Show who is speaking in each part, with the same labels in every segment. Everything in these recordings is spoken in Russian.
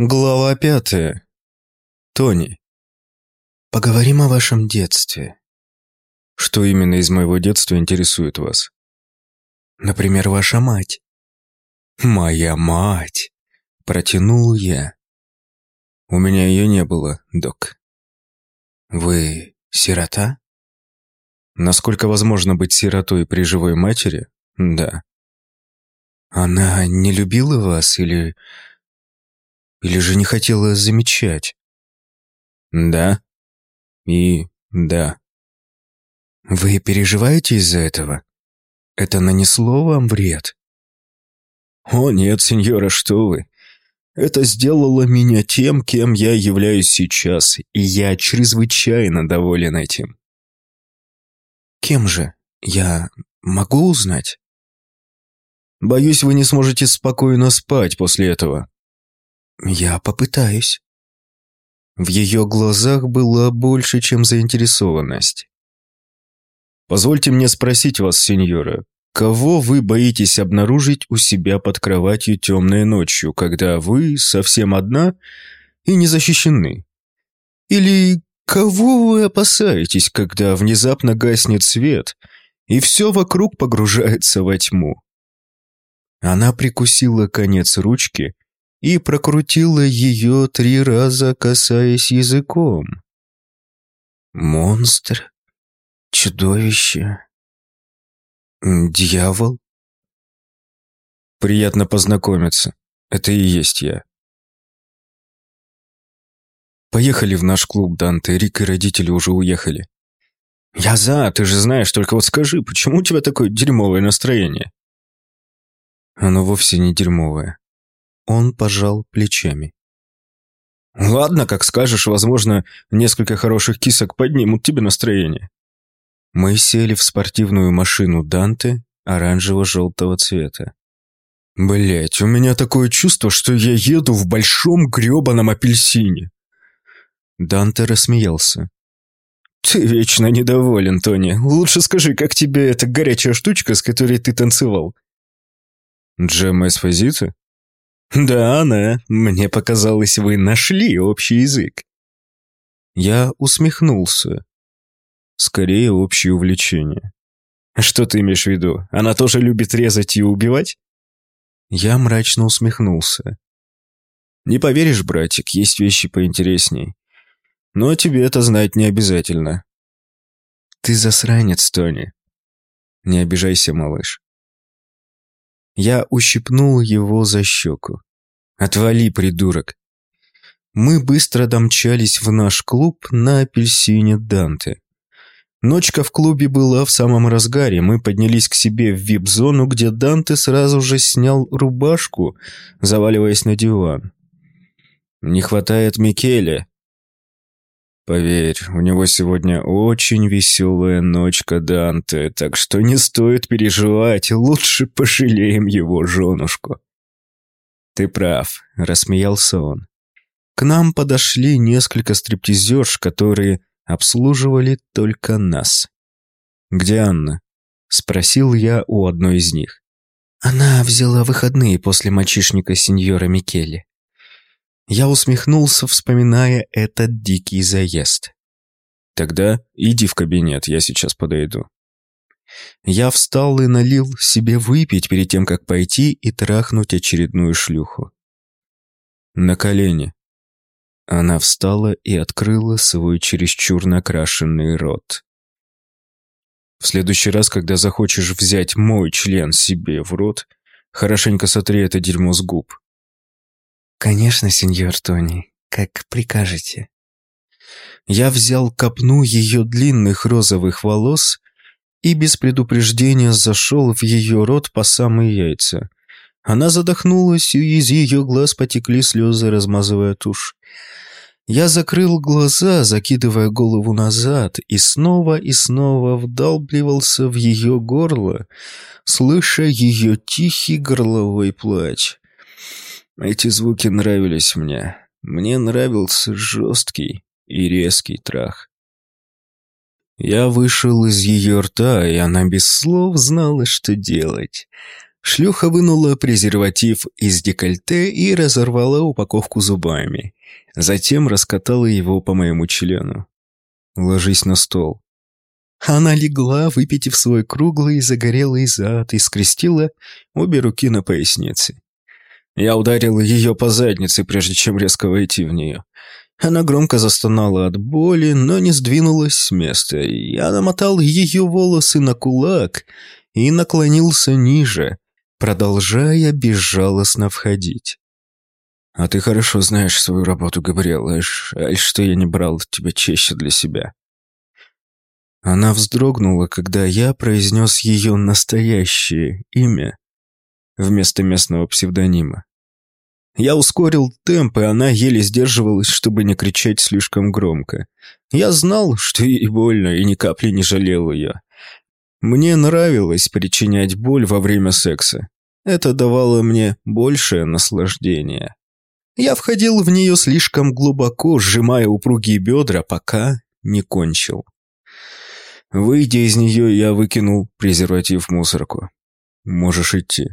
Speaker 1: Глава пятая. Тони.
Speaker 2: Поговорим о вашем детстве.
Speaker 1: Что именно из моего детства интересует вас?
Speaker 2: Например, ваша мать.
Speaker 1: Моя мать. Протянул я. У меня ее не было, док.
Speaker 2: Вы сирота?
Speaker 1: Насколько возможно быть сиротой при живой матери? Да.
Speaker 2: Она не любила вас или или же не хотела замечать?
Speaker 1: Да. И да.
Speaker 2: Вы переживаете из-за этого? Это нанесло вам вред?
Speaker 1: О нет, сеньора, что вы. Это сделало меня тем, кем я являюсь сейчас, и я чрезвычайно доволен этим.
Speaker 2: Кем же? Я могу узнать?
Speaker 1: Боюсь, вы не сможете спокойно спать после этого.
Speaker 2: «Я попытаюсь».
Speaker 1: В ее глазах было больше, чем заинтересованность. «Позвольте мне спросить вас, сеньора, кого вы боитесь обнаружить у себя под кроватью темной ночью, когда вы совсем одна и не защищены? Или кого вы опасаетесь, когда внезапно гаснет свет, и все вокруг погружается во тьму?» Она прикусила конец ручки, и прокрутила ее три раза, касаясь языком.
Speaker 2: Монстр? Чудовище? Дьявол?
Speaker 1: Приятно познакомиться. Это и есть я. Поехали в наш клуб, Данте. Рик и родители уже уехали. Я за, ты же знаешь, только вот скажи, почему у тебя такое дерьмовое настроение? Оно вовсе не дерьмовое. Он пожал плечами. «Ладно, как скажешь, возможно, несколько хороших кисок поднимут тебе настроение». Мы сели в спортивную машину Данте оранжево-желтого цвета. Блять, у меня такое чувство, что я еду в большом грёбаном апельсине. Данте рассмеялся. Ты вечно недоволен, Тони. Лучше скажи, как тебе эта горячая штучка, с которой ты танцевал? Джема Эсфазита? «Да, она. Мне показалось, вы нашли общий язык». Я усмехнулся. Скорее, общее увлечение. «Что ты имеешь в виду? Она тоже любит резать и убивать?» Я мрачно усмехнулся. «Не поверишь, братик, есть вещи поинтересней. Но тебе это знать не обязательно». «Ты засранец, Тони». «Не обижайся, малыш. Я ущипнул его за щеку. «Отвали, придурок!» Мы быстро домчались в наш клуб на апельсине Данте. Ночка в клубе была в самом разгаре. Мы поднялись к себе в вип-зону, где Данте сразу же снял рубашку, заваливаясь на диван. «Не хватает Микеле», Поверь, у него сегодня очень веселая ночка Данте, так что не стоит переживать, лучше пожалеем его женушку. Ты прав, рассмеялся он. К нам подошли несколько стриптизерш, которые обслуживали только нас. «Где Анна?» — спросил я у одной из них.
Speaker 2: Она взяла выходные после мальчишника сеньора Микеле.
Speaker 1: Я усмехнулся, вспоминая этот дикий заезд. «Тогда иди в кабинет, я сейчас подойду». Я встал и налил себе выпить перед тем, как пойти и трахнуть очередную шлюху. На колени. Она встала и открыла свой чересчур накрашенный рот. В следующий раз, когда захочешь взять мой член себе в рот, хорошенько сотри это дерьмо с губ.
Speaker 2: «Конечно, сеньор Тони, как прикажете».
Speaker 1: Я взял копну ее длинных розовых волос и без предупреждения зашел в ее рот по самые яйца. Она задохнулась, и из ее глаз потекли слезы, размазывая тушь. Я закрыл глаза, закидывая голову назад, и снова и снова вдалбливался в ее горло, слыша ее тихий горловой плач. Эти звуки нравились мне. Мне нравился жесткий и резкий трах. Я вышел из ее рта, и она без слов знала, что делать. Шлюха вынула презерватив из декольте и разорвала упаковку зубами. Затем раскатала его по моему члену. «Ложись на стол». Она легла, выпитив свой круглый загорелый зад и скрестила обе руки на пояснице. Я ударил ее по заднице, прежде чем резко войти в нее. Она громко застонала от боли, но не сдвинулась с места. Я намотал ее волосы на кулак и наклонился ниже, продолжая безжалостно входить. «А ты хорошо знаешь свою работу, Габриэл, жаль, что я не брал тебя чаще для себя». Она вздрогнула, когда я произнес ее настоящее имя вместо местного псевдонима. Я ускорил темп, и она еле сдерживалась, чтобы не кричать слишком громко. Я знал, что ей больно, и ни капли не жалел ее. Мне нравилось причинять боль во время секса. Это давало мне большее наслаждение. Я входил в нее слишком глубоко, сжимая упругие бедра, пока не кончил. Выйдя из нее, я выкинул презерватив в мусорку. Можешь идти.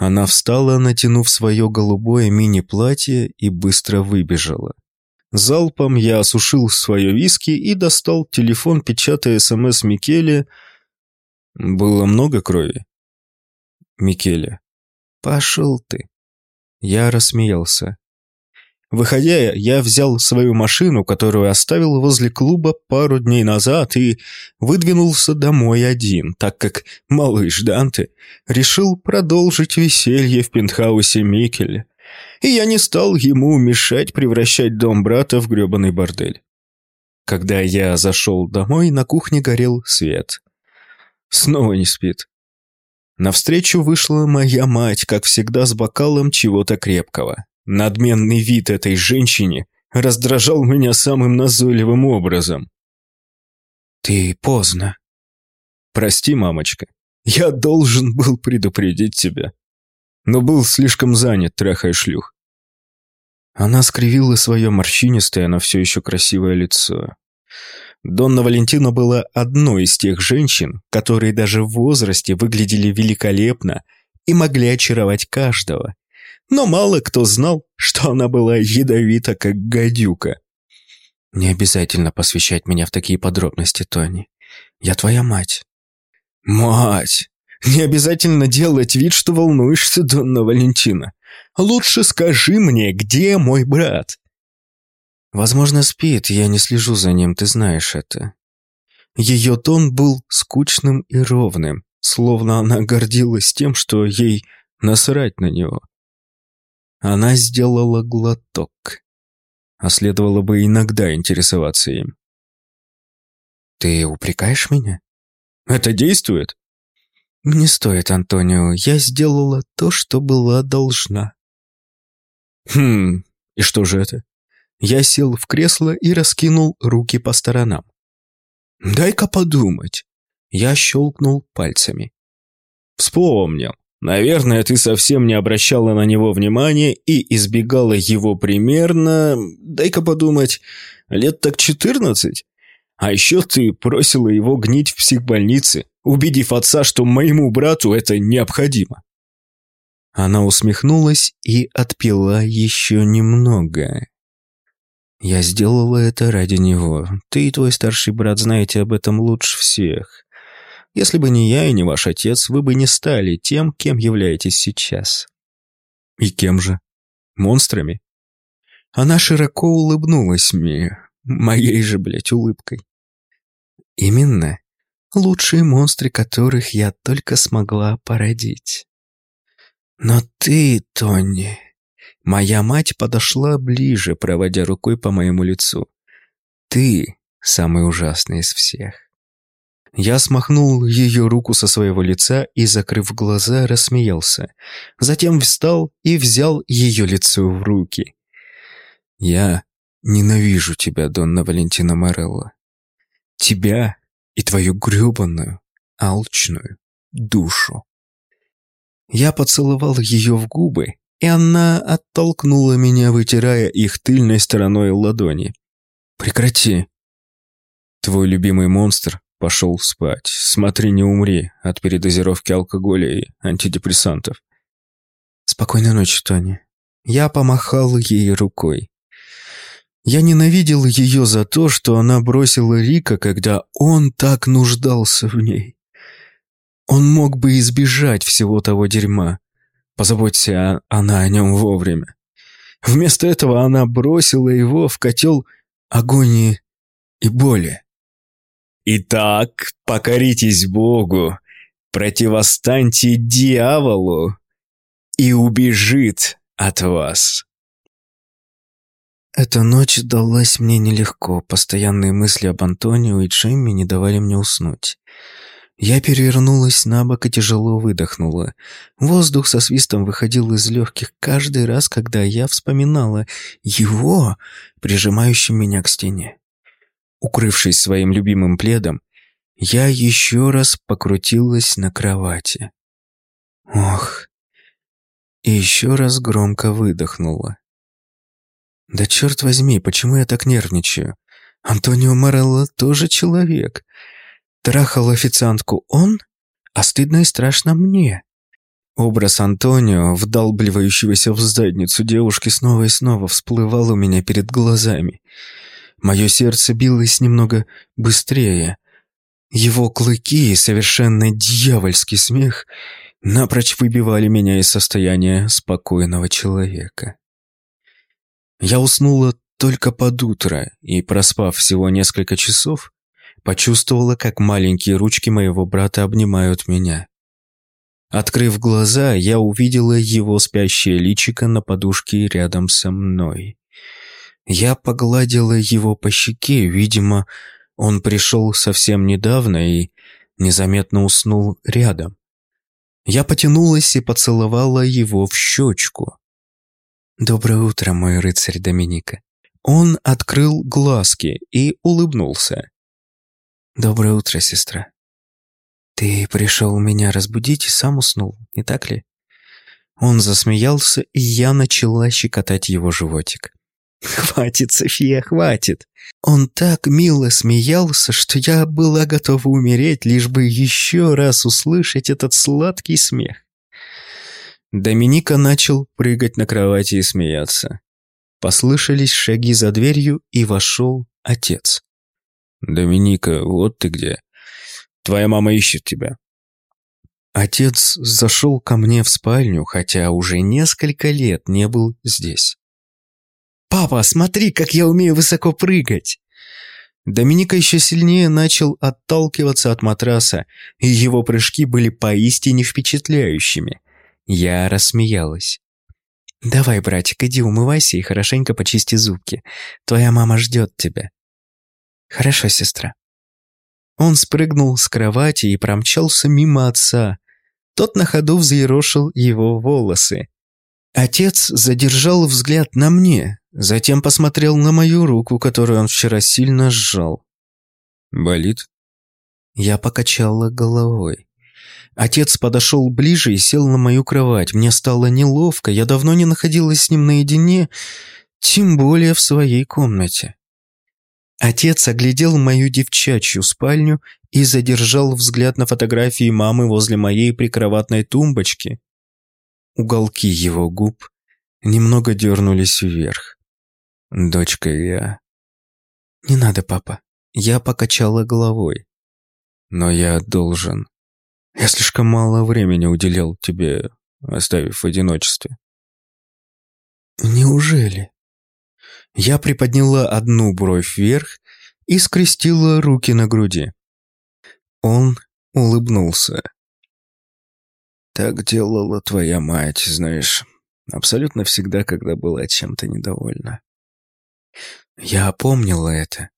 Speaker 1: Она встала, натянув свое голубое мини-платье и быстро выбежала. Залпом я осушил свое виски и достал телефон, печатая СМС Микеле. Было много крови. Микеле. «Пошел ты». Я рассмеялся. Выходя, я взял свою машину, которую оставил возле клуба пару дней назад, и выдвинулся домой один, так как малыш Данте решил продолжить веселье в пентхаусе Микеля. И я не стал ему мешать превращать дом брата в гребаный бордель. Когда я зашел домой, на кухне горел свет. Снова не спит. Навстречу вышла моя мать, как всегда, с бокалом чего-то крепкого. Надменный вид этой женщине раздражал меня самым назойливым образом. «Ты поздно». «Прости, мамочка. Я должен был предупредить тебя. Но был слишком занят, трахая шлюх». Она скривила свое морщинистое, но все еще красивое лицо. Донна Валентина была одной из тех женщин, которые даже в возрасте выглядели великолепно и могли очаровать каждого, но мало кто знал, что она была ядовита, как гадюка. «Не обязательно посвящать меня в такие подробности, Тони. Я твоя мать». «Мать! Не обязательно делать вид, что волнуешься, Донна Валентина. Лучше скажи мне, где мой брат?» «Возможно, спит, я не слежу за ним, ты знаешь это». Ее тон был скучным и ровным, словно она гордилась тем, что ей насрать на него. Она сделала глоток. А следовало бы иногда интересоваться им. «Ты упрекаешь меня?» «Это действует?» «Не стоит, Антонио. Я сделала то, что была должна». «Хм, и что же это?» Я сел в кресло и раскинул руки по сторонам. «Дай-ка подумать». Я щелкнул пальцами. «Вспомнил. Наверное, ты совсем не обращала на него внимания и избегала его примерно, дай-ка подумать, лет так четырнадцать. А еще ты бросила его гнить в психбольнице, убедив отца, что моему брату это необходимо. Она усмехнулась и отпила еще немного. Я сделала это ради него. Ты и твой старший брат знаете об этом лучше всех. Если бы не я и не ваш отец, вы бы не стали тем, кем являетесь сейчас. И кем же? Монстрами? Она широко улыбнулась мне, моей же, блядь, улыбкой. Именно. Лучшие монстры, которых я только смогла породить. Но ты, Тони... Моя мать подошла ближе, проводя рукой по моему лицу. Ты самый ужасный из всех. Я смахнул ее руку со своего лица и, закрыв глаза, рассмеялся. Затем встал и взял ее лицо в руки. «Я ненавижу тебя, Донна Валентина Морелло. Тебя и твою гребаную, алчную душу». Я поцеловал ее в губы, и она оттолкнула меня, вытирая их тыльной стороной ладони. «Прекрати. Твой любимый монстр пошел спать. Смотри, не умри от передозировки алкоголя и антидепрессантов.
Speaker 2: Спокойной ночи, Тони. Я помахал ей рукой. Я ненавидел ее за то, что она бросила Рика, когда он так нуждался в ней. Он мог бы избежать всего того дерьма. Позаботься она о нем вовремя. Вместо этого она бросила его в котел агонии и боли.
Speaker 1: «Итак, покоритесь Богу, противостаньте дьяволу, и убежит от вас».
Speaker 2: Эта ночь далась мне нелегко, постоянные мысли об Антонио и Джемми не давали мне уснуть. Я перевернулась на бок и тяжело выдохнула. Воздух со свистом выходил из легких каждый раз, когда я вспоминала его, прижимающим меня к стене. Укрывшись своим любимым пледом, я еще раз покрутилась на кровати. Ох, и еще раз громко выдохнула. Да черт возьми, почему я так нервничаю? Антонио Морелло тоже человек. Трахал официантку он, а стыдно и страшно мне. Образ Антонио, вдалбливающегося в задницу девушки, снова и снова всплывал у меня перед глазами. Мое сердце билось немного быстрее. Его клыки и совершенно дьявольский смех напрочь выбивали меня из состояния спокойного человека. Я уснула только под утро и, проспав всего несколько часов, почувствовала, как маленькие ручки моего брата обнимают меня. Открыв глаза, я увидела его спящее личико на подушке рядом со мной. Я погладила его по щеке, видимо, он пришел совсем недавно и незаметно уснул рядом. Я потянулась и поцеловала его в щечку. «Доброе утро, мой рыцарь Доминика». Он открыл глазки и улыбнулся. «Доброе утро, сестра. Ты пришел меня разбудить и сам уснул, не так ли?» Он засмеялся, и я начала щекотать его животик. «Хватит, София, хватит!» Он так мило смеялся, что я была готова умереть, лишь бы еще раз услышать этот сладкий смех. Доминика начал прыгать на кровати и смеяться. Послышались шаги за дверью, и вошел отец.
Speaker 1: «Доминика, вот ты где. Твоя мама ищет тебя».
Speaker 2: Отец зашел ко мне в спальню, хотя уже несколько лет не был здесь. «Папа, смотри, как я умею высоко прыгать!» Доминика еще сильнее начал отталкиваться от матраса, и его прыжки были поистине впечатляющими. Я рассмеялась. «Давай, братик, иди умывайся и хорошенько почисти зубки. Твоя мама ждет тебя». «Хорошо, сестра». Он спрыгнул с кровати и промчался мимо отца. Тот на ходу взъерошил его волосы. Отец задержал взгляд на мне, затем посмотрел на мою руку, которую он вчера сильно сжал.
Speaker 1: «Болит?»
Speaker 2: Я покачала головой. Отец подошел ближе и сел на мою кровать. Мне стало неловко, я давно не находилась с ним наедине, тем более в своей комнате. Отец оглядел мою девчачью спальню и задержал взгляд на фотографии мамы возле моей прикроватной тумбочки. Уголки его губ немного дернулись вверх. «Дочка, я...» «Не надо, папа». Я покачала головой. «Но я должен. Я слишком мало времени уделял тебе, оставив в одиночестве». «Неужели?» Я приподняла одну бровь вверх и скрестила руки на груди. Он улыбнулся. «Так делала твоя мать, знаешь, абсолютно всегда, когда была чем-то недовольна». Я помнила это,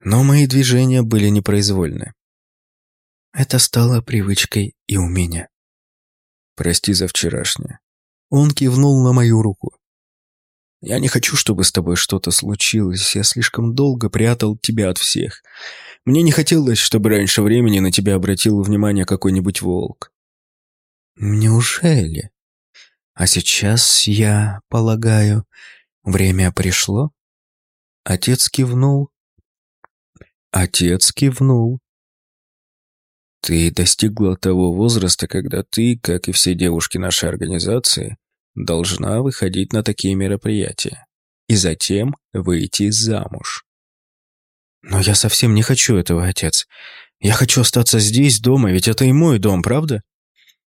Speaker 2: но мои движения были непроизвольны. Это стало привычкой и у меня. «Прости за вчерашнее». Он кивнул на мою руку. Я не хочу, чтобы с тобой что-то случилось. Я слишком долго прятал тебя от всех. Мне не хотелось, чтобы раньше времени на тебя обратил внимание какой-нибудь волк. Неужели? А сейчас, я полагаю, время пришло? Отец кивнул. Отец кивнул.
Speaker 1: Ты достигла того возраста, когда ты, как и все девушки нашей организации, должна выходить на такие мероприятия и затем выйти замуж.
Speaker 2: Но я совсем не хочу этого, отец. Я хочу остаться здесь, дома, ведь это и мой дом, правда?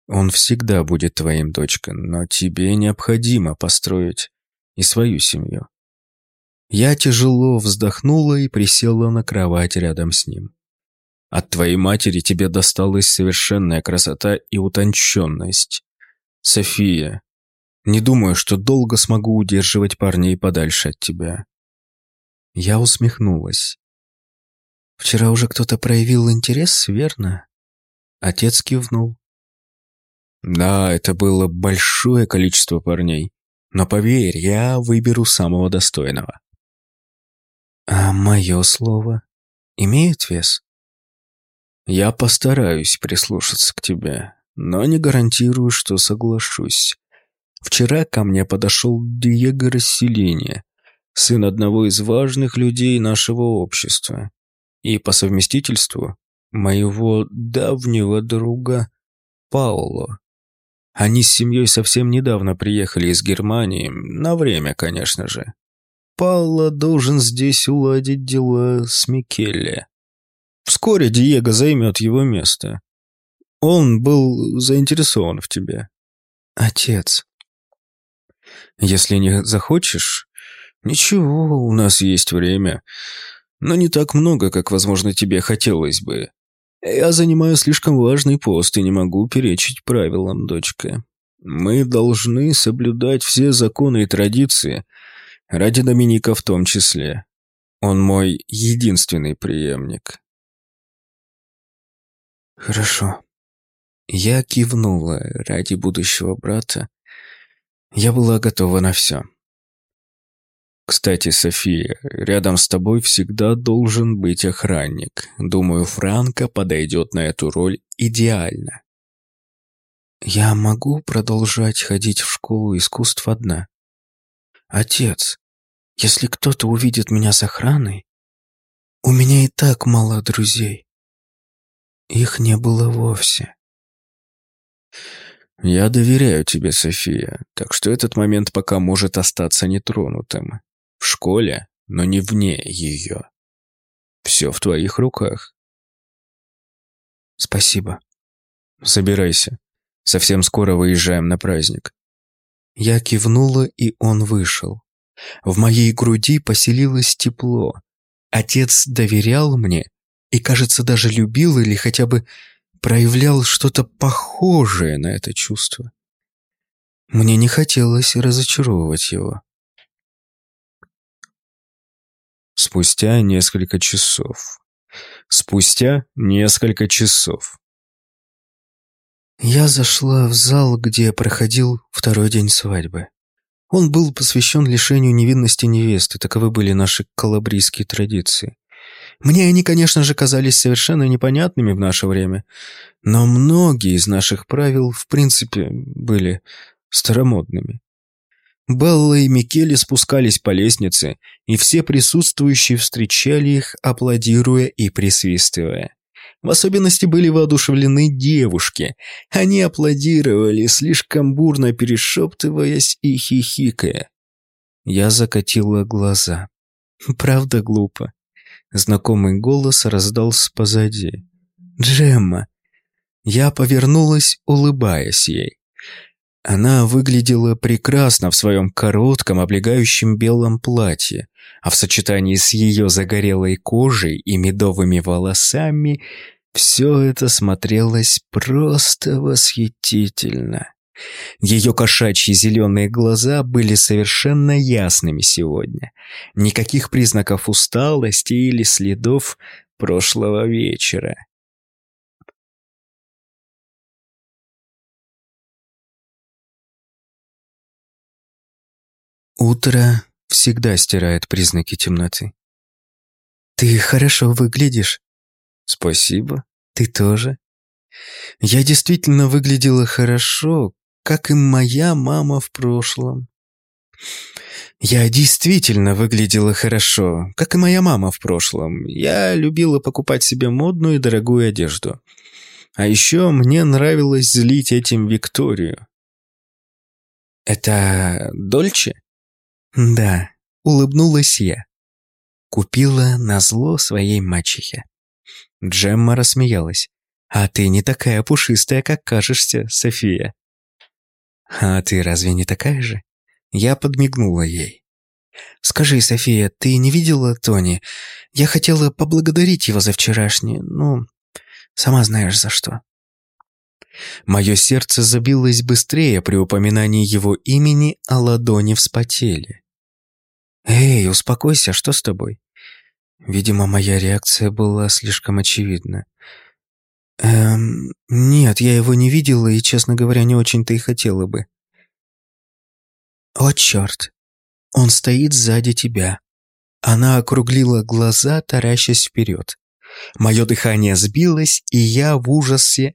Speaker 1: Он всегда будет твоим, дочка, но тебе необходимо построить и свою семью.
Speaker 2: Я тяжело вздохнула и присела на кровать рядом с ним.
Speaker 1: От твоей матери тебе досталась совершенная красота и утонченность. София, не думаю, что долго смогу удерживать парней подальше от тебя.
Speaker 2: Я усмехнулась. Вчера уже кто-то проявил интерес, верно? Отец кивнул.
Speaker 1: Да, это было большое количество парней. Но поверь, я выберу самого достойного.
Speaker 2: А мое слово имеет вес?
Speaker 1: Я постараюсь прислушаться к тебе, но не гарантирую, что соглашусь. Вчера ко мне подошел Диего Расселение, сын одного из важных людей нашего общества и по совместительству моего давнего друга Пауло. Они с семьей совсем недавно приехали из Германии, на время, конечно же. Пауло должен здесь уладить дела с Микелле. Вскоре Диего займет его место. Он был заинтересован в тебе.
Speaker 2: Отец.
Speaker 1: Если не захочешь, ничего, у нас есть время но не так много, как, возможно, тебе хотелось бы. Я занимаю слишком важный пост и не могу перечить правилам, дочка. Мы должны соблюдать все законы и традиции, ради Доминика в том числе. Он мой единственный преемник.
Speaker 2: Хорошо. Я кивнула ради будущего брата. Я была готова на все.
Speaker 1: Кстати, София, рядом с тобой всегда должен быть охранник. Думаю, Франко подойдет на эту роль идеально.
Speaker 2: Я могу продолжать ходить в школу искусств одна? Отец, если кто-то увидит меня с охраной, у меня и так мало друзей. Их не было вовсе.
Speaker 1: Я доверяю тебе, София, так что этот момент пока может остаться нетронутым. В школе, но не вне ее. Все в твоих руках.
Speaker 2: Спасибо.
Speaker 1: Собирайся. Совсем скоро выезжаем на праздник.
Speaker 2: Я кивнула, и он вышел. В моей груди поселилось тепло. Отец доверял мне и, кажется, даже любил или хотя бы проявлял что-то похожее на это чувство. Мне не хотелось разочаровывать его.
Speaker 1: Спустя несколько часов. Спустя несколько часов.
Speaker 2: Я зашла в зал, где проходил второй день свадьбы. Он был посвящен лишению невинности невесты, таковы были наши калабрийские традиции. Мне они, конечно же, казались совершенно непонятными в наше время, но многие из наших правил, в принципе, были старомодными. Белла и Микеле спускались по лестнице, и все присутствующие встречали их, аплодируя и присвистывая. В особенности были воодушевлены девушки. Они аплодировали, слишком бурно перешептываясь и хихикая. Я закатила глаза. Правда глупо. Знакомый голос раздался позади. «Джемма!» Я повернулась, улыбаясь ей. Она выглядела прекрасно в своем коротком, облегающем белом платье, а в сочетании с ее загорелой кожей и медовыми волосами все это смотрелось просто восхитительно. Ее кошачьи зеленые глаза были совершенно ясными сегодня. Никаких признаков усталости или следов прошлого вечера. Утро всегда стирает признаки темноты. Ты хорошо выглядишь. Спасибо. Ты тоже. Я действительно выглядела хорошо, как и моя мама в прошлом. Я действительно выглядела хорошо, как и моя мама в прошлом. Я любила покупать себе модную и дорогую одежду.
Speaker 1: А еще мне нравилось злить этим Викторию.
Speaker 2: «Это Дольче?» «Да», — улыбнулась я. Купила на зло своей мачехе. Джемма рассмеялась. «А ты не такая пушистая, как кажешься, София». «А ты разве не такая же?» Я подмигнула ей. «Скажи, София, ты не видела Тони? Я хотела поблагодарить его за вчерашнее, ну, сама знаешь за что». Мое сердце забилось быстрее при упоминании его имени, а ладони вспотели. «Эй, успокойся, что с тобой?» Видимо, моя реакция была слишком очевидна. «Эм, нет, я его не видела и, честно говоря, не очень-то и хотела бы». «О, черт! Он стоит сзади тебя». Она округлила глаза, таращась вперед. Мое дыхание сбилось, и я в ужасе...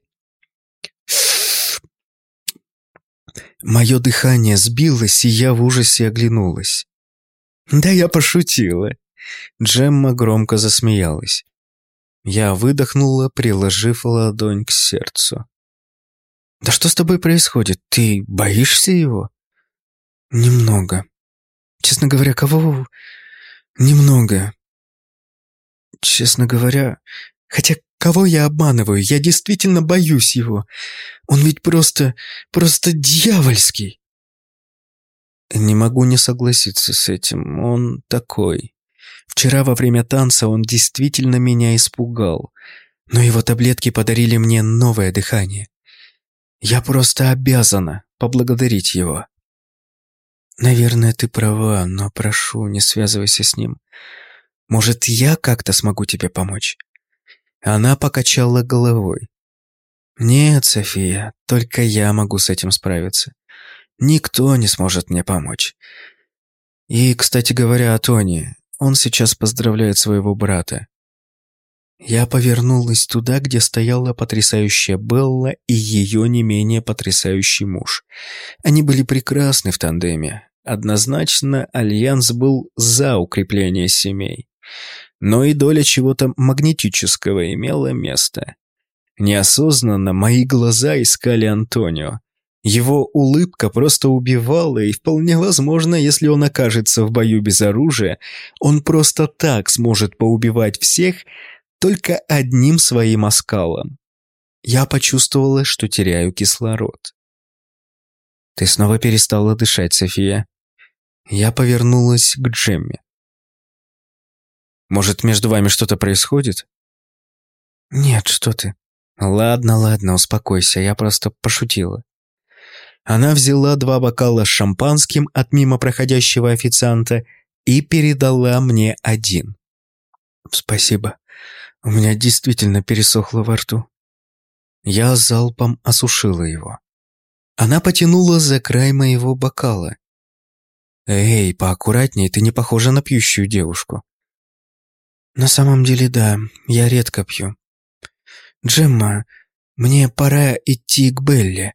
Speaker 2: Мое дыхание сбилось, и я в ужасе оглянулась. «Да я пошутила!» Джемма громко засмеялась. Я выдохнула, приложив ладонь к сердцу. «Да что с тобой происходит? Ты боишься его?» «Немного. Честно говоря, кого...» «Немного. Честно говоря... Хотя кого я обманываю? Я действительно боюсь его. Он ведь просто... просто дьявольский!» Не могу не согласиться с этим. Он такой. Вчера во время танца он действительно меня испугал. Но его таблетки подарили мне новое дыхание. Я просто обязана поблагодарить его. Наверное, ты права, но прошу, не связывайся с ним. Может, я как-то смогу тебе помочь? Она покачала головой. Нет, София, только я могу с этим справиться. Никто не сможет мне помочь. И, кстати говоря, о Тони, он сейчас поздравляет своего брата. Я повернулась туда, где стояла потрясающая Белла и ее не менее потрясающий муж. Они были прекрасны в тандеме. Однозначно, Альянс был за укрепление семей. Но и доля чего-то магнетического имела место. Неосознанно мои глаза искали Антонио. Его улыбка просто убивала, и вполне возможно, если он окажется в бою без оружия, он просто так сможет поубивать всех только одним своим оскалом. Я почувствовала, что теряю кислород. «Ты снова перестала дышать, София». Я повернулась к Джемме. «Может, между вами что-то происходит?» «Нет, что ты». «Ладно, ладно, успокойся, я просто пошутила». Она взяла два бокала с шампанским от мимо проходящего официанта и передала мне один. «Спасибо. У меня действительно пересохло во рту». Я залпом осушила его. Она потянула за край моего бокала. «Эй, поаккуратней, ты не похожа на пьющую девушку». «На самом деле, да, я редко пью. Джемма, мне пора идти к Белле.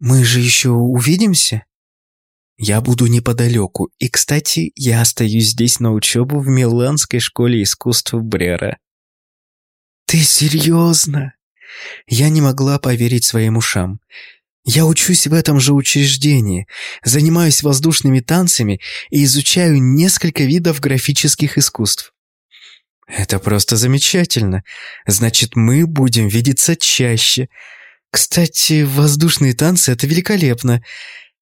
Speaker 2: Мы же еще увидимся? Я буду неподалеку, и, кстати, я остаюсь здесь на учебу в Миланской школе искусств Брера. Ты серьезно? Я не могла поверить своим ушам. Я учусь в этом же учреждении, занимаюсь воздушными танцами и изучаю несколько видов графических искусств. Это просто замечательно. Значит, мы будем видеться чаще, кстати, воздушные танцы — это великолепно.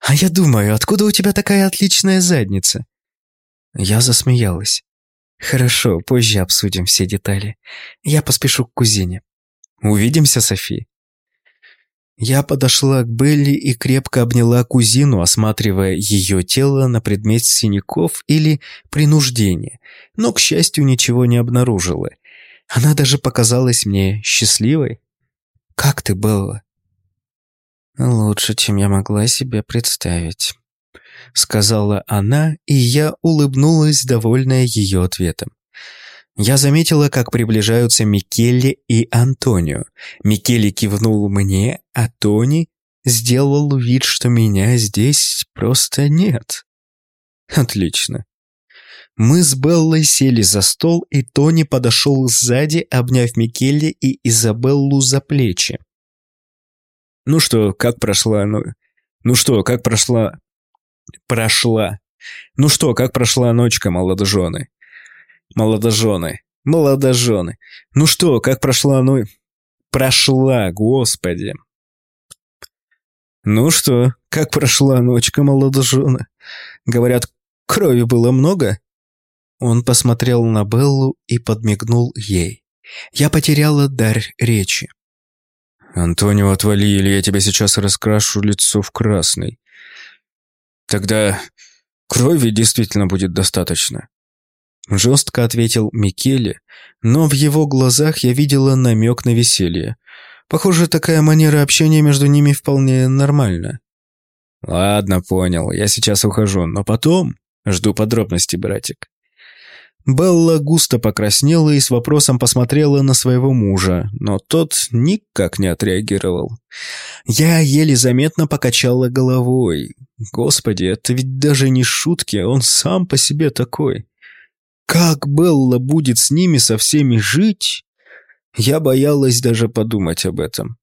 Speaker 2: А я думаю, откуда у тебя такая отличная задница?» Я засмеялась. «Хорошо, позже обсудим все детали. Я поспешу к кузине. Увидимся, Софи». Я подошла к Белли и крепко обняла кузину, осматривая ее тело на предмет синяков или принуждения, но, к счастью, ничего не обнаружила. Она даже показалась мне счастливой. «Как ты, Белла?» «Лучше, чем я могла себе представить», — сказала она, и я улыбнулась, довольная ее ответом. Я заметила, как приближаются Микелли и Антонио. Микелли кивнул мне, а Тони сделал вид, что меня здесь просто нет. Отлично. Мы с Беллой сели за стол, и Тони подошел сзади, обняв Микеле и Изабеллу за плечи.
Speaker 1: «Ну что, как прошла? Ну, ну что, как прошла?» «Прошла. Ну что, как прошла ночка, молодожены?» «Молодожены. Молодожены. Ну что, как прошла ну...» «Прошла, господи!» «Ну что, как прошла ночка, молодожены?» «Говорят, крови было много?»
Speaker 2: Он посмотрел на Беллу и подмигнул ей. Я потеряла дар речи.
Speaker 1: «Антонио, отвали, или я тебе сейчас раскрашу лицо в красный. Тогда крови действительно будет достаточно».
Speaker 2: Жестко ответил Микеле, но в его глазах я видела намек на веселье. Похоже, такая манера общения между ними вполне нормальна.
Speaker 1: «Ладно, понял, я сейчас ухожу, но потом жду подробностей, братик».
Speaker 2: Белла густо покраснела и с вопросом посмотрела на своего мужа, но тот никак не отреагировал. Я еле заметно покачала головой. Господи, это ведь даже не шутки, он сам по себе такой. Как Белла будет с ними со всеми жить? Я боялась даже подумать об этом.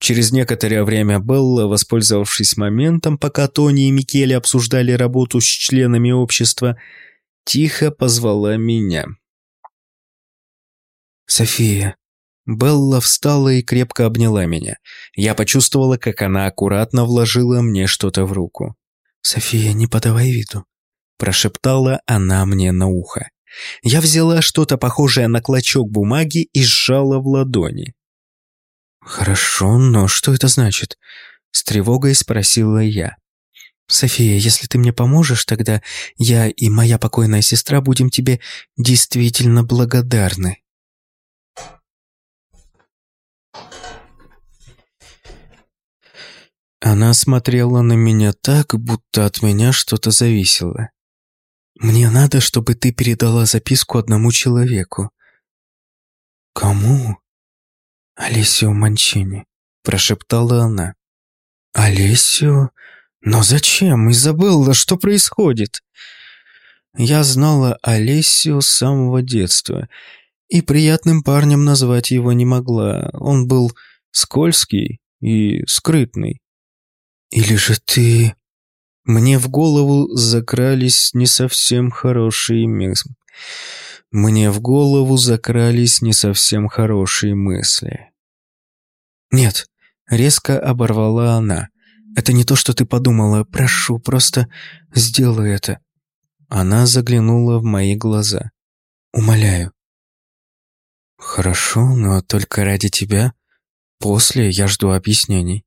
Speaker 2: Через некоторое время Белла, воспользовавшись моментом, пока Тони и Микеле обсуждали работу с членами общества, тихо позвала меня. «София». Белла встала и крепко обняла меня. Я почувствовала, как она аккуратно вложила мне что-то в руку. «София, не подавай виду», – прошептала она мне на ухо. Я взяла что-то похожее на клочок бумаги и сжала в ладони. «Хорошо, но что это значит?» – с тревогой спросила я. «София, если ты мне поможешь, тогда я и моя покойная сестра будем тебе действительно благодарны». Она смотрела на меня так, будто от меня что-то зависело. «Мне надо, чтобы ты передала записку одному человеку». «Кому?» «Алисио Манчини», – прошептала она. «Алисио?» Но зачем? Изабелла, что происходит? Я знала Олесю с самого детства, и приятным парнем назвать его не могла. Он был скользкий и скрытный. Или же ты... Мне в голову закрались не совсем хорошие мысли. Мне в голову закрались не совсем хорошие мысли. Нет, резко оборвала она. Это не то, что ты подумала. Прошу, просто сделай это». Она заглянула в мои глаза. «Умоляю». «Хорошо, но только ради тебя. После я жду объяснений».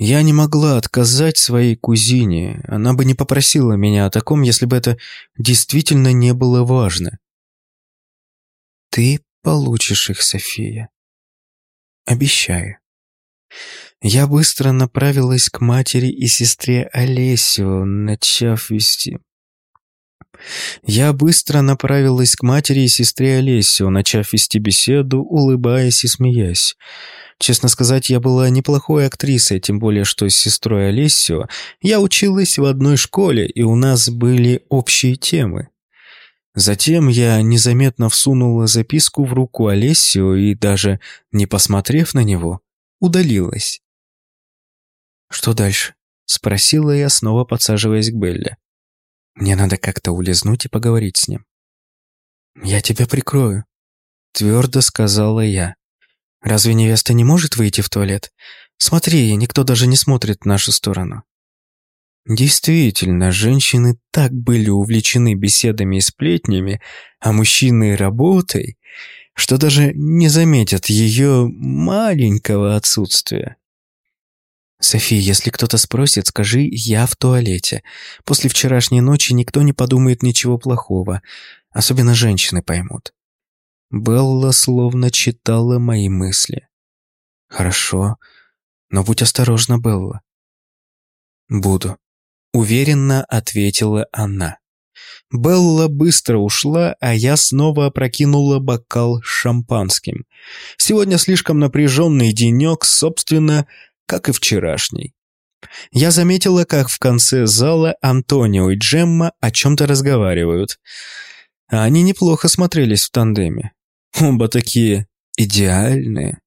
Speaker 2: Я не могла отказать своей кузине. Она бы не попросила меня о таком, если бы это действительно не было важно. «Ты получишь их, София. Обещаю». Я быстро направилась к матери и сестре Олесю, начав вести... Я быстро направилась к матери и сестре Олесю, начав вести беседу, улыбаясь и смеясь. Честно сказать, я была неплохой актрисой, тем более, что с сестрой Олесю я училась в одной школе, и у нас были общие темы. Затем я незаметно всунула записку в руку Олесю и, даже не посмотрев на него, удалилась. «Что дальше?» — спросила я, снова подсаживаясь к Белле. «Мне надо как-то улизнуть и поговорить с ним». «Я тебя прикрою», — твердо сказала я. «Разве невеста не может выйти в туалет? Смотри, никто даже не смотрит в нашу сторону». Действительно, женщины так были увлечены беседами и сплетнями, а мужчины работой, что даже не заметят ее маленького отсутствия. «Софи, если кто-то спросит, скажи «я в туалете». После вчерашней ночи никто не подумает ничего плохого. Особенно женщины поймут». Белла словно читала мои мысли. «Хорошо, но будь осторожна, Белла». «Буду», — уверенно ответила она. Белла быстро ушла, а я снова опрокинула бокал с шампанским. Сегодня слишком напряженный денек, собственно, как и вчерашний. Я заметила, как в конце зала Антонио и Джемма о чем-то разговаривают. Они неплохо смотрелись в тандеме. Оба такие идеальные.